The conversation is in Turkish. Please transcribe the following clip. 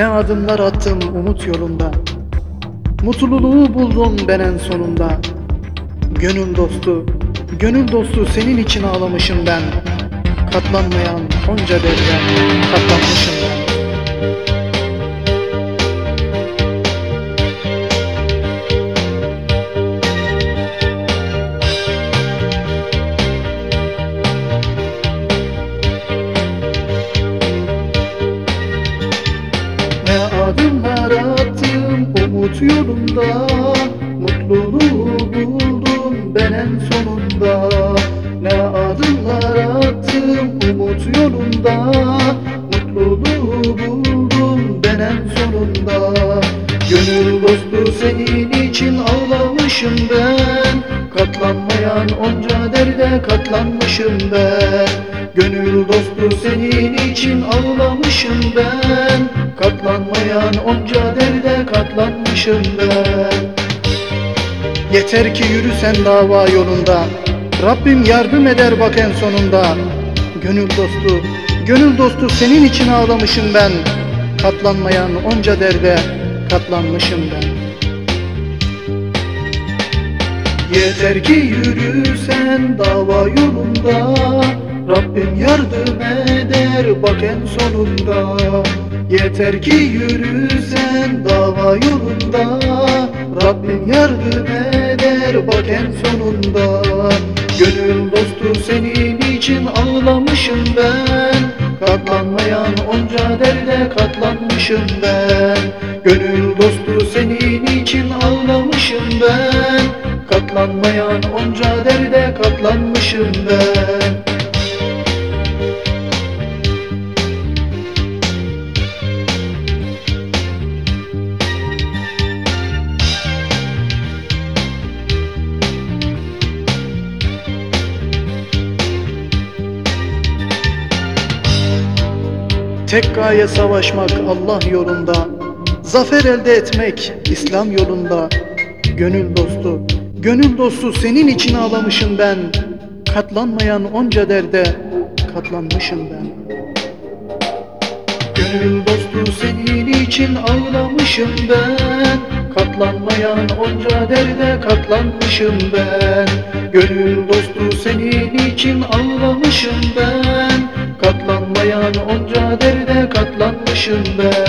Ne adımlar attım umut yolunda. Mutluluğu buldum ben en sonunda. Gönül dostu, gönül dostu senin için ağlamışım ben. Katlanmayan onca derde katlanmışım. ben attım umut yolunda Mutluluğu buldum ben en sonunda. Ne adımlar attım umut yolunda Mutluluğu buldum ben en sonunda. Gönül dostu senin için ağlamışım ben Katlanmayan onca derde katlanmışım ben. Gönül dostu senin için ağlamışım ben Katlanmayan onca derde katlanmışım ben. Yeter ki yürüsen dava yolunda Rabbim yardım eder bak en sonunda. Gönül dostu, gönül dostu senin için ağlamışım ben. Katlanmayan onca derde katlanmışım ben. Yeter ki yürüsen dava yolunda Rabbim yardım eder bak en sonunda Yeter ki yürüsen dava yolunda. Rabbim yardım eder bak en sonunda. Gönül dostu senin için ağlamışım ben. Katlanmayan onca derde katlanmışım ben. Gönül dostu senin için ağlamışım ben. Katlanmayan onca derde katlanmışım ben Tek gaye savaşmak Allah yolunda. Zafer elde etmek İslam yolunda. Gönül dostu, gönül dostu senin için ağlamışım ben. Katlanmayan onca derde katlanmışım ben. Gönül dostu senin için ağlamışım ben. Katlanmayan onca derde katlanmışım ben. Gönül dostu senin için ağlamışım ben katlanmışım ben